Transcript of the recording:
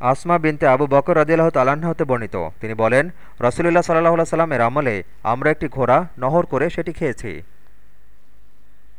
আসমা বিনতে আবু বকর রদিয়াল্লাহ তালান্না হতে বর্ণিত। তিনি বলেন, রসুলুল্লাহ সাল্লাহ সাল্লামের আমলে আমরা একটি ঘোড়া নহর করে সেটি খেয়েছি।